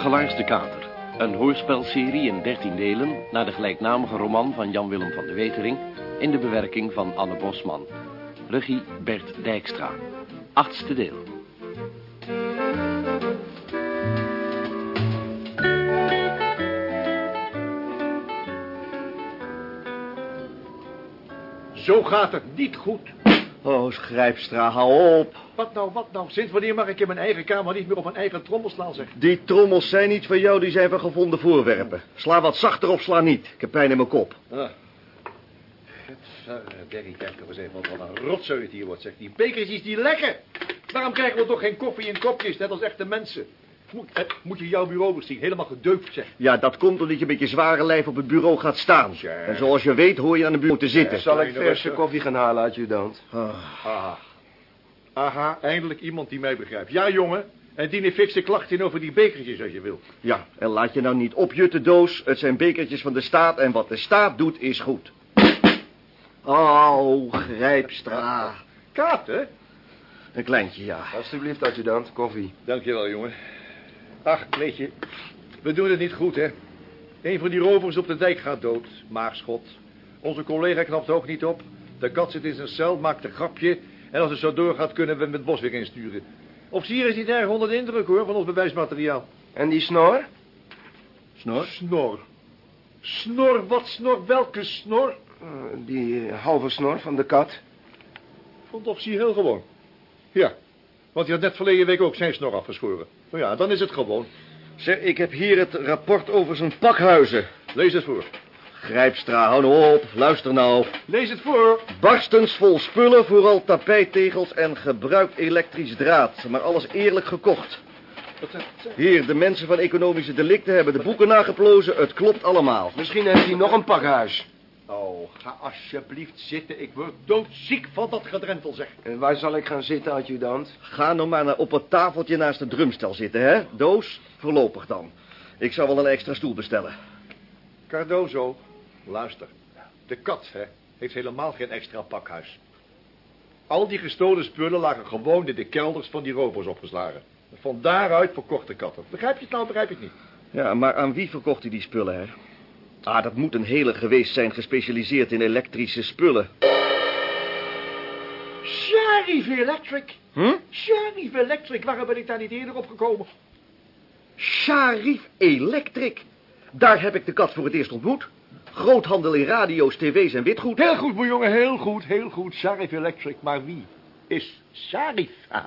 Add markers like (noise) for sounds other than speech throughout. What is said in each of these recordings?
Gelaarste Kater. Een hoorspelserie in 13 delen naar de gelijknamige roman van Jan-Willem van de Wetering in de bewerking van Anne Bosman. Regie Bert Dijkstra. Achtste deel. Zo gaat het niet goed. Oh, Schrijfstra, hou op. Wat nou, wat nou? Sinds wanneer mag ik in mijn eigen kamer niet meer op mijn eigen trommel slaan, zeg? Die trommels zijn niet van jou, die zijn van gevonden voorwerpen. Sla wat zachter of sla niet. Ik heb pijn in mijn kop. Ah. Derry, kijk nog eens even wat een rotzooi het hier wordt, zeg. Die bekertjes die lekken. Waarom krijgen we toch geen koffie in kopjes, net als echte mensen? Moet, eh, moet je jouw bureau zien, helemaal gedeukt, zeg. Ja, dat komt omdat je met je zware lijf op het bureau gaat staan. Ja. En zoals je weet hoor je aan de bureau te zitten. Zal ik verse koffie gaan halen, adjudant? Ah. Aha. Aha, eindelijk iemand die mij begrijpt. Ja, jongen. En dien een fikse klacht in over die bekertjes als je wil. Ja, en laat je nou niet opjutten, doos. Het zijn bekertjes van de staat en wat de staat doet is goed. Oh, Grijpstra. Kaat, hè? Een kleintje, ja. Alsjeblieft, adjudant, koffie. Dankjewel, jongen. Ach, weet je, we doen het niet goed, hè? Een van die rovers op de dijk gaat dood, maagschot. Onze collega knapt ook niet op. De kat zit in zijn cel, maakt een grapje. En als het zo doorgaat, kunnen we hem het bos weer insturen. Officier is niet erg onder de indruk, hoor, van ons bewijsmateriaal. En die snor? Snor? Snor. Snor, wat snor? Welke snor? Eh, die eh, halve snor van de kat. Vond de officier heel gewoon. Ja, want hij had net verleden week ook zijn snor afgeschoren. Nou ja, dan is het gewoon. Zeg, ik heb hier het rapport over zijn pakhuizen. Lees het voor. Grijpstra, hou nou op. Luister nou. Lees het voor. Barstens vol spullen, vooral tapijttegels en gebruikt elektrisch draad. Maar alles eerlijk gekocht. Wat zeg- zeg- Hier, de mensen van economische delicten hebben de boeken nageplozen. Het klopt allemaal. Misschien heeft hij nog een pakhuis. Oh, ga alsjeblieft zitten. Ik word doodziek van dat gedrentel, zeg. En waar zal ik gaan zitten, adjudant? Ga nou maar naar op het tafeltje naast het drumstel zitten, hè? Doos, voorlopig dan. Ik zou wel een extra stoel bestellen. Cardozo, luister. De kat, hè, heeft helemaal geen extra pakhuis. Al die gestolen spullen lagen gewoon in de kelders van die rovers opgeslagen. Van daaruit verkocht de kat het. Begrijp je het nou, begrijp je het niet? Ja, maar aan wie verkocht hij die spullen, hè? Ah, dat moet een hele geweest zijn, gespecialiseerd in elektrische spullen. Sharif Electric. Hm? Sharif Electric, waarom ben ik daar niet eerder op gekomen? Sharif Electric. Daar heb ik de kat voor het eerst ontmoet. Groothandel in radio's, tv's en witgoed. Heel goed, mijn jongen, heel goed, heel goed. Sharif Electric, maar wie is Sharif? (laughs)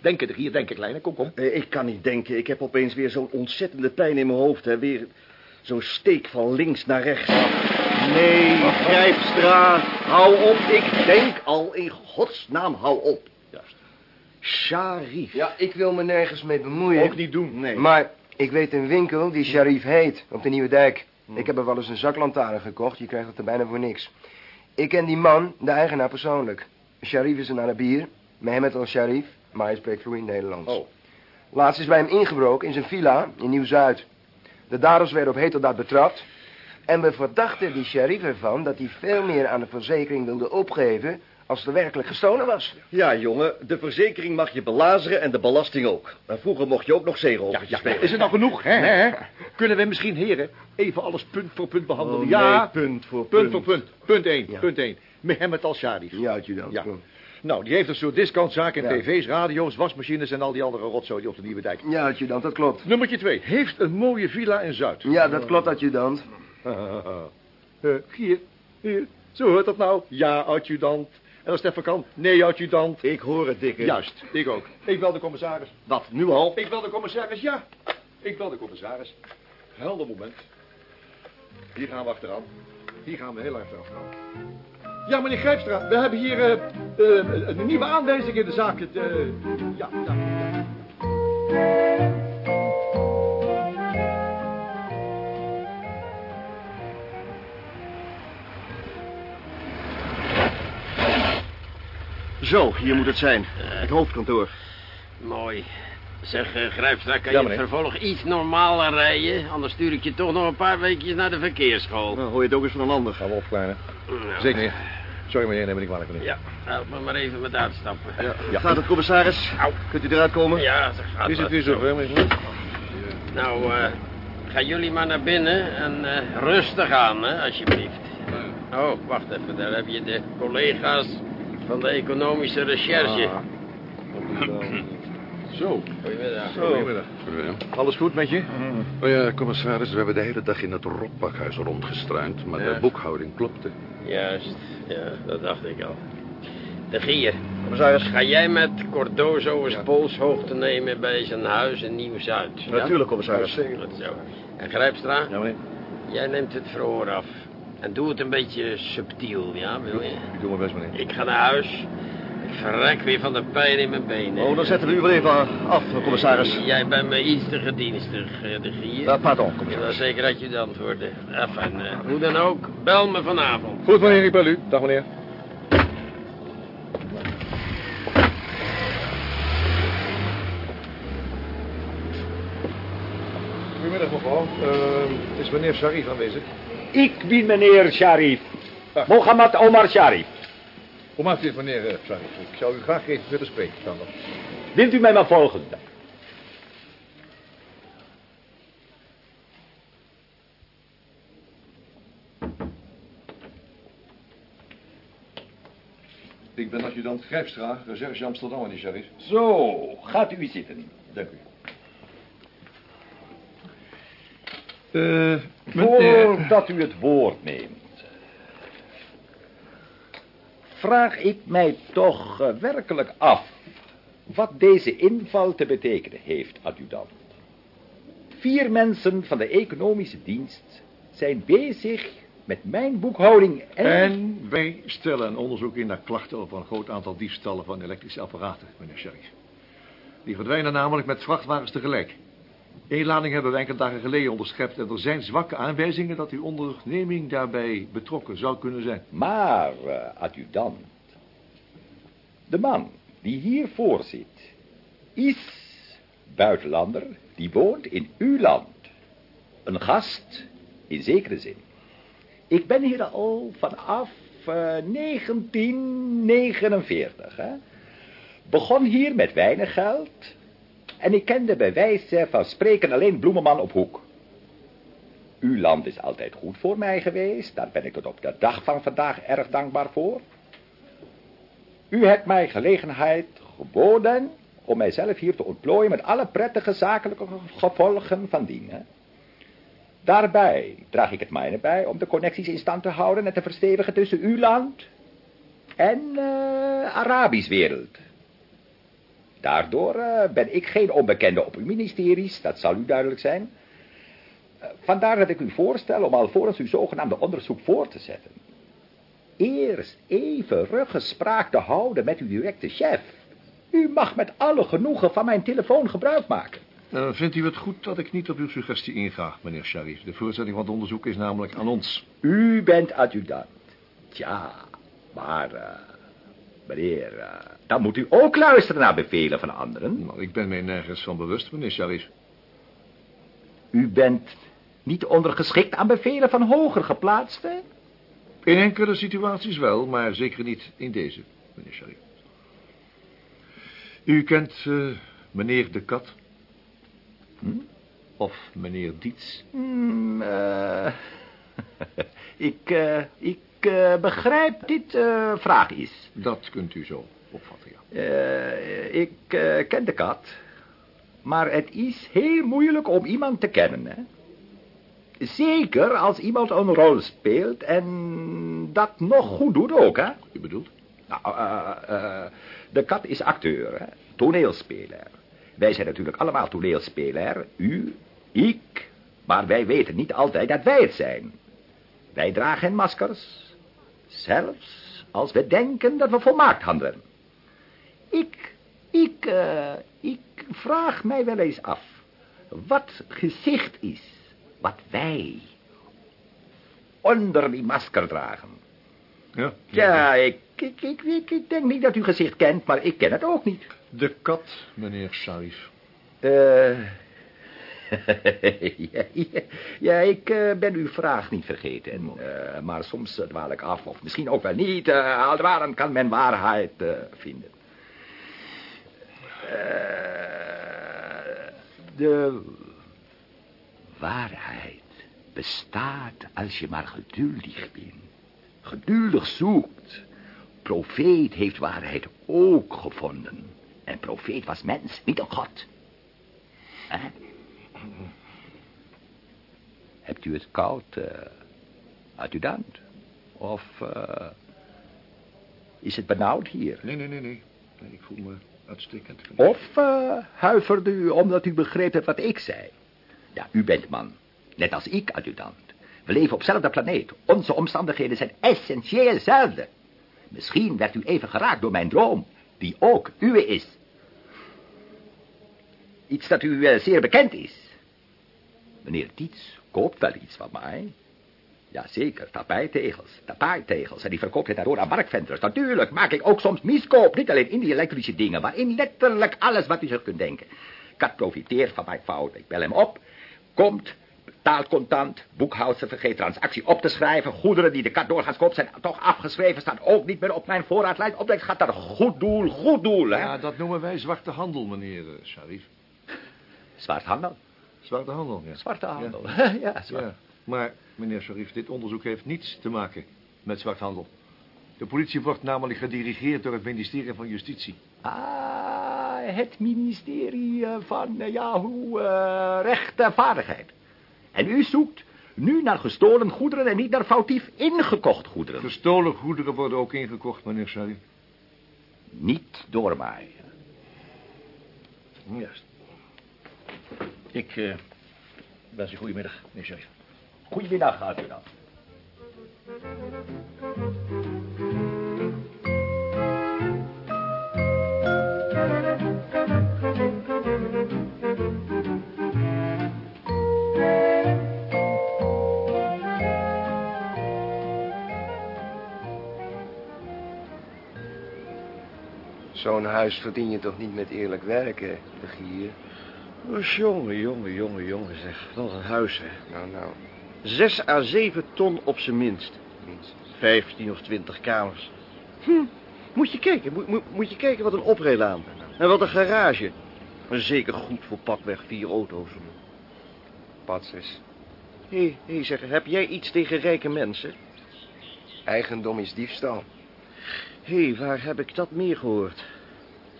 Denken er hier, denken kleine, kom, kom. Eh, Ik kan niet denken. Ik heb opeens weer zo'n ontzettende pijn in mijn hoofd, hè. Weer zo'n steek van links naar rechts. Nee, Grijpstra, hou op. Ik denk al, in godsnaam, hou op. Juist. Sharif. Ja, ik wil me nergens mee bemoeien. Ook niet doen. Nee. Maar ik weet een winkel die Sharif heet, op de Nieuwe Dijk. Ik heb er wel eens een zaklantaarn gekocht, je krijgt het er bijna voor niks. Ik ken die man, de eigenaar persoonlijk. Sharif is een Arabier, Mehmet al-Sharif, maar hij spreekt vloeiend Nederlands. Oh. Laatst is bij hem ingebroken in zijn villa in Nieuw-Zuid. De daders werden op heterdaad betrapt. En we verdachten die sheriff ervan dat hij veel meer aan de verzekering wilde opgeven... als er werkelijk gestolen was. Ja, jongen, de verzekering mag je belazeren en de belasting ook. En vroeger mocht je ook nog Ja, ja, spelen. is het nou genoeg, hè? (laughs) Kunnen we misschien, heren, even alles punt voor punt behandelen? Oh, ja, nee, punt voor punt punt. voor punt. Punt 1, Ja. punt 1. Mehmet al-Sharif. Ja, adjudant. Ja. Nou, die heeft een soort discountzaak in Ja. tv's, radio's, wasmachines en al die andere rotzooi op de Nieuwe Dijk. Ja, adjudant, dat klopt. Nummertje 2. Heeft een mooie villa in Zuid. Ja, dat klopt, adjudant. (laughs) Eh, hier, hier. Zo hoort dat nou. Ja, adjudant. En als het even kan, nee, adjudant. Ik hoor het, dikke. Juist, ik ook. Ik bel de commissaris. Wat, nu al? Ik bel de commissaris, ja. Ik bel de commissaris. Helder moment. Hier gaan we achteraan. Hier gaan we heel erg achteraan. Ja, meneer Grijpstra, we hebben hier eh, eh, een nieuwe aanwijzing in de zaak. Het, eh, ja, ja, ja. Zo, hier moet het zijn. Het hoofdkantoor. Mooi. Zeg, uh, Grijpstra, kan Ja, je vervolg iets normaler rijden? Anders stuur ik je toch nog een paar weekjes naar de verkeersschool. Nou, hoor je het ook eens van een ander. Gaan we op, kleine. Nou, Zeker niet. Sorry meneer, neem me niet kwalijk meneer. Ja, help me maar even met uitstappen. Ja. Gaat het, commissaris? Au. Kunt u eruit komen? Ja, dat gaat Is het wel. weer zover, meneer? Nou, eh, gaan jullie maar naar binnen en eh, rustig aan, hè, alsjeblieft. Oh, wacht even, daar heb je de collega's van de economische recherche. Zo, Goedemiddag. goedemiddag. Alles goed met je? Oh ja, commissaris, we hebben de hele dag in het Rotbakhuis rondgestruind, maar Ja. de boekhouding klopte. Juist, ja, dat dacht ik al. De Gier, Commissaris. ga jij met Cordozo eens polshoogte nemen bij zijn huis in Nieuw-Zuid? ja? Natuurlijk, commissaris. Zo. En Grijpstra, Ja, meneer. jij neemt het verhoor af. En doe het een beetje subtiel, ja, wil je? Ik doe mijn best, meneer. Ik ga naar huis. Ik verrek weer van de pijn in mijn benen. Oh, dan zetten we u wel even af, commissaris. Jij bent me iets te gedienstig, eh, de Gier. Uh, pardon, Ik wil commissaris. zeker dat je het antwoorden. Enfin, eh, hoe dan ook, bel me vanavond. Goed, meneer, ik bel u. Dag, meneer. Goedemiddag, mevrouw. Eh, is meneer Sharif aanwezig? Ik ben meneer Sharif. Ah. Mohammed Omar Sharif. Hoe maakt u het, meneer eh, Sharif? Ik zou u graag even willen spreken. Kan dat? Wilt u mij maar volgen? Ik ben adjudant Grijpstra, recherche Amsterdam, meneer Sharif. Zo, gaat u zitten. Dank u. Eh, meneer... Voordat u het woord neemt, vraag ik mij toch eh, werkelijk af wat deze inval te betekenen heeft, adjudant. Vier mensen van de economische dienst zijn bezig met mijn boekhouding en... Wij stellen een onderzoek in naar klachten over een groot aantal diefstallen van elektrische apparaten, meneer Sharif. Die verdwijnen namelijk met vrachtwagens tegelijk. Eén lading hebben we enkele dagen geleden onderschept en er zijn zwakke aanwijzingen dat uw onderneming daarbij betrokken zou kunnen zijn. Maar, eh, adjudant, de man die hier voor zit, is buitenlander die woont in uw land. Een gast in zekere zin. Ik ben hier al vanaf eh, 1949, hè. Begon hier met weinig geld en ik kende bij wijze van spreken alleen Bloemenman op hoek. Uw land is altijd goed voor mij geweest. Daar ben ik tot op de dag van vandaag erg dankbaar voor. U hebt mij gelegenheid geboden om mijzelf hier te ontplooien met alle prettige zakelijke gevolgen van dien. hè. Daarbij draag ik het mijne bij om de connecties in stand te houden en te verstevigen tussen uw land en eh Arabisch wereld. Daardoor eh, ben ik geen onbekende op uw ministeries, dat zal u duidelijk zijn. Eh, Vandaar dat ik u voorstel om alvorens uw zogenaamde onderzoek voor te zetten. Eerst even ruggespraak te houden met uw directe chef. U mag met alle genoegen van mijn telefoon gebruik maken. Eh, vindt u het goed dat ik niet op uw suggestie inga, meneer Sharif? De voorzetting van het onderzoek is namelijk aan ons. U bent adjudant. Tja, maar, meneer, dan moet u ook luisteren naar bevelen van anderen. Nou, ik ben mij nergens van bewust, meneer Sharif. U bent niet ondergeschikt aan bevelen van hoger geplaatsten? In enkele situaties wel, maar zeker niet in deze, meneer Sharif. U kent eh, meneer de Kat? Hm? Of meneer Diets? Hmm, (laughs) eh, ik, eh, ik begrijp dit vraag is. Dat kunt u zo Eh, ik eh, ken de kat. Maar het is heel moeilijk om iemand te kennen, hè? Zeker als iemand een rol speelt en dat nog goed doet ook, hè? U bedoelt? Nou, eh, eh, de kat is acteur, hè? toneelspeler. Wij zijn natuurlijk allemaal toneelspeler. U, ik. Maar wij weten niet altijd dat wij het zijn. Wij dragen maskers. Zelfs als we denken dat we volmaakt handelen. Ik, ik, eh, ik vraag mij wel eens af. Wat gezicht is. Wat wij onder die masker dragen. Ja. Ja, ik, ik, ik, ik, ik denk niet dat u gezicht kent, maar ik ken het ook niet. De Kat, meneer Sharif. Eh ja, (laughs) ja, ja, ik eh, ben uw vraag niet vergeten. Eh, maar soms dwaal ik af, of misschien ook wel niet. Uh, al kan men waarheid vinden. Eh, de Waarheid bestaat als je maar geduldig bent. Geduldig zoekt. Profeet heeft waarheid ook gevonden. En profeet was mens, niet een god. Hè? Hebt u het koud, uh, adjudant? Of uh, is het benauwd hier? Nee, nee, nee. nee ik voel me uitstekend. Of uh, huiverde u omdat u begreep wat ik zei? Ja, u bent man. Net als ik, adjudant. We leven op dezelfde planeet. Onze omstandigheden zijn essentieel hetzelfde. Misschien werd u even geraakt door mijn droom, die ook uwe is. Iets dat u uh, zeer bekend is. Meneer Dietz koopt wel iets van mij. Jazeker, tapijtegels, tapijtegels. En die verkoopt hij daardoor aan marktventers. Natuurlijk maak ik ook soms miskoop. Niet alleen in die elektrische dingen, maar in letterlijk alles wat u zich kunt denken. Kat profiteert van mijn fout. Ik bel hem op. Komt, betaalt contant. Boekhoudster vergeet transactie op te schrijven. Goederen die de kat doorgaans koopt zijn toch afgeschreven. Staan ook niet meer op mijn voorraadlijst. Opdracht gaat naar goed doel, goed doel. Hè? Ja, dat noemen wij zwarte handel, meneer uh, Sharif. Zwarte handel? Zwarte handel, ja. Zwarte handel, ja. (laughs) ja, zwart. ja. Maar, meneer Sharif, dit onderzoek heeft niets te maken met zwarthandel. De politie wordt namelijk gedirigeerd door het ministerie van Justitie. Ah, het ministerie van, ja, hoe, uh, rechtvaardigheid. En u zoekt nu naar gestolen goederen en niet naar foutief ingekocht goederen. Gestolen goederen worden ook ingekocht, meneer Sharif. Niet door mij. Juist. Ik uh, wens u goedemiddag, meneer Sharif. Goedemiddag, gaat u dan. Zo'n huis verdien je toch niet met eerlijk werken, de gier? Oh, jongen, jongen, jongen, jongen, zeg. Wat een huis, hè. Nou, nou. Zes à zeven ton op zijn minst. Vijftien of twintig kamers. Hm, moet je kijken, moet, moet, moet je kijken wat een oprijlaan. En wat een garage. Maar zeker goed voor pakweg vier auto's. Patsers. Hé, hey, hey, zeg, heb jij iets tegen rijke mensen? Eigendom is diefstal. Hé, hey, waar heb ik dat meer gehoord?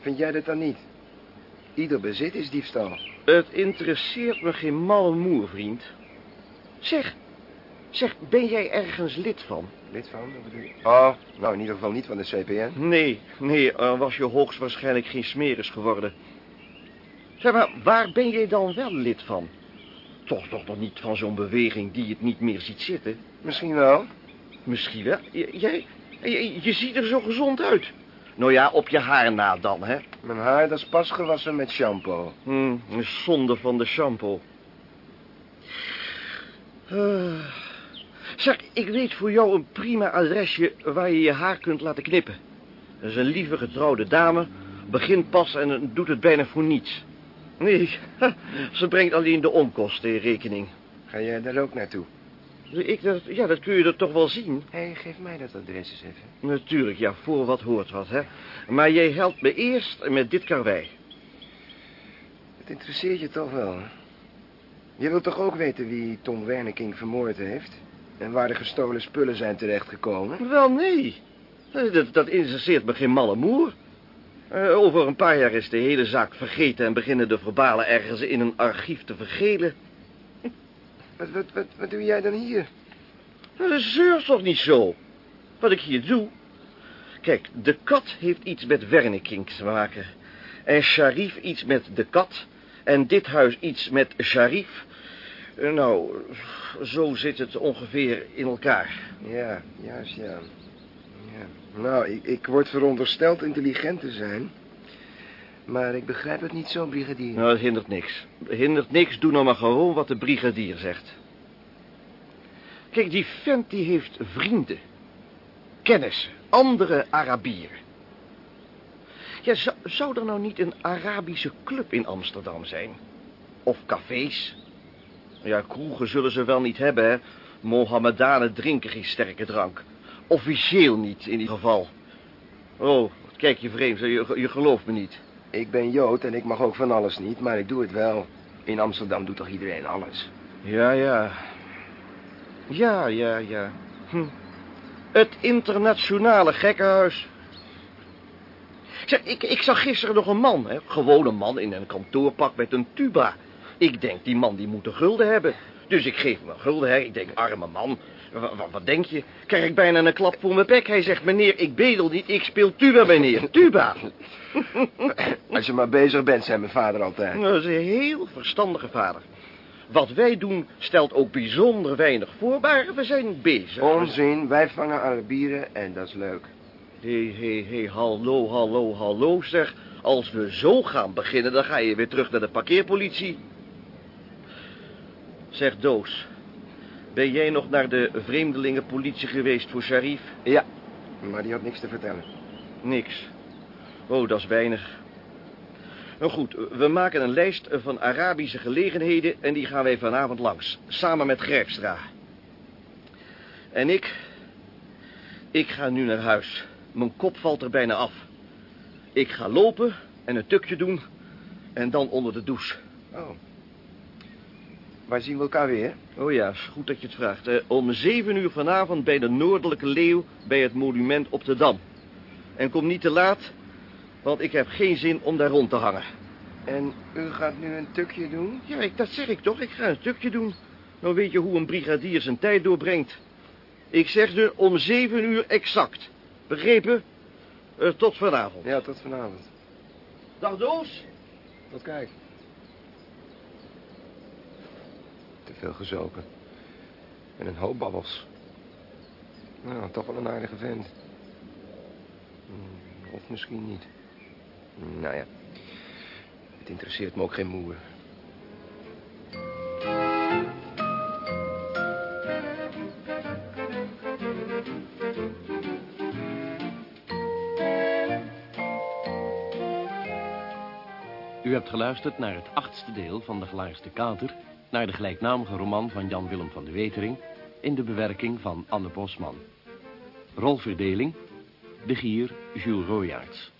Vind jij dat dan niet? Ieder bezit is diefstal. Het interesseert me geen malle moer, vriend. Zeg, zeg, ben jij ergens lid van? Lid van? Wat bedoel je? Oh, nou in ieder geval niet van de CPN. Nee, nee, dan was je hoogstwaarschijnlijk geen smeris geworden. Zeg maar, waar ben jij dan wel lid van? Toch toch nog niet van zo'n beweging die het niet meer ziet zitten? Misschien wel. Misschien wel. Jij, je, je ziet er zo gezond uit. Nou ja, op je haar na dan, hè? Mijn haar, dat is pas gewassen met shampoo. Hmm, een zonde van de shampoo. Uh, zeg, ik weet voor jou een prima adresje waar je je haar kunt laten knippen. Dat is een lieve getrouwde dame, begint pas en doet het bijna voor niets. Nee, (laughs) ze brengt alleen de onkosten in rekening. Ga jij daar ook naartoe? Ik, dat, ja, dat kun je er toch wel zien. Hé, hey, geef mij dat adres eens even. Natuurlijk, ja, voor wat hoort wat, hè. Maar jij helpt me eerst met dit karwei. Het interesseert je toch wel, hè? Je wilt toch ook weten wie Tom Werneking vermoord heeft? En waar de gestolen spullen zijn terechtgekomen? Wel, nee. Dat, dat interesseert me geen malle moer. Uh, over een paar jaar is de hele zaak vergeten... en beginnen de verbalen ergens in een archief te vergelen. (laughs) Wat, wat, wat, wat doe jij dan hier? Dat zeur toch niet zo. Wat ik hier doe... Kijk, de kat heeft iets met Werneking te maken. En Sharif iets met de kat. En dit huis iets met Sharif. Nou, zo zit het ongeveer in elkaar. Ja, juist, ja. ja. Nou, ik, ik word verondersteld intelligent te zijn. Maar ik begrijp het niet zo, brigadier. Nou, dat hindert niks. Hindert niks, doe nou maar gewoon wat de brigadier zegt. Kijk, die vent die heeft vrienden. Kennissen. Andere Arabieren. Ja, zou, zou er nou niet een Arabische club in Amsterdam zijn? Of cafés? Ja, kroegen zullen ze wel niet hebben, hè. Mohammedanen drinken geen sterke drank. Officieel niet, in ieder geval. Oh, kijk je vreemd, je, je gelooft me niet. Ik ben Jood en ik mag ook van alles niet, maar ik doe het wel. In Amsterdam doet toch iedereen alles? Ja, ja. Ja, ja, ja. Hm. Het internationale gekkenhuis. Zeg, ik, ik zag gisteren nog een man, hè, gewoon een man in een kantoorpak met een tuba. Ik denk, die man die moet een gulden hebben. Dus ik geef hem een gulden, hè. Ik denk, arme man, wat, denk je? Krijg ik bijna een klap voor mijn bek. Hij zegt, meneer, ik bedel niet, ik speel tuba, meneer. Tuba. (laughs) Als je maar bezig bent, zei mijn vader altijd. Dat is een heel verstandige vader. Wat wij doen stelt ook bijzonder weinig voor, maar we zijn bezig. Onzin, wij vangen Arabieren en dat is leuk. Hé, hé, hé, hallo, hallo, hallo, zeg. Als we zo gaan beginnen, dan ga je weer terug naar de parkeerpolitie. Zeg, Doos. Ben jij nog naar de vreemdelingenpolitie geweest voor Sharif? Ja, maar die had niks te vertellen. Niks. Oh, dat is weinig. Nou goed, we maken een lijst van Arabische gelegenheden... en die gaan wij vanavond langs. Samen met Grijpstra. En ik... Ik ga nu naar huis. Mijn kop valt er bijna af. Ik ga lopen en een tukje doen... en dan onder de douche. Oh. Waar zien we elkaar weer? Oh ja, goed dat je het vraagt. Eh, om zeven uur vanavond bij de Noordelijke Leeuw... bij het monument op de Dam. En kom niet te laat... Want ik heb geen zin om daar rond te hangen. En u gaat nu een tukje doen? Ja, ik, dat zeg ik toch. Ik ga een stukje doen. Nou weet je hoe een brigadier zijn tijd doorbrengt. Ik zeg er om zeven uur exact. Begrepen? Eh, tot vanavond. Ja, tot vanavond. Dag Doos. Tot kijk. Veel gezopen. En een hoop babbels. Nou, toch wel een aardige vent. Hmm, Of misschien niet. Nou ja. Het interesseert me ook geen moer. U hebt geluisterd naar het achtste deel van De Gelaarste Kater... naar de gelijknamige roman van Jan Willem van de Wetering... in de bewerking van Anne Bosman. Rolverdeling... De Gier, Jules Royaerts.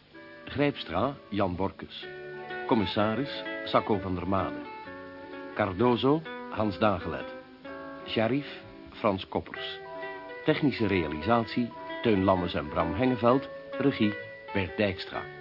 Grijpstra, Jan Borkes. Commissaris, Sacco van der Made. Cardozo, Hans Dagelet. Sharif, Frans Koppers. Technische realisatie, Teun Lammes en Bram Hengeveld. Regie, Bert Dijkstra.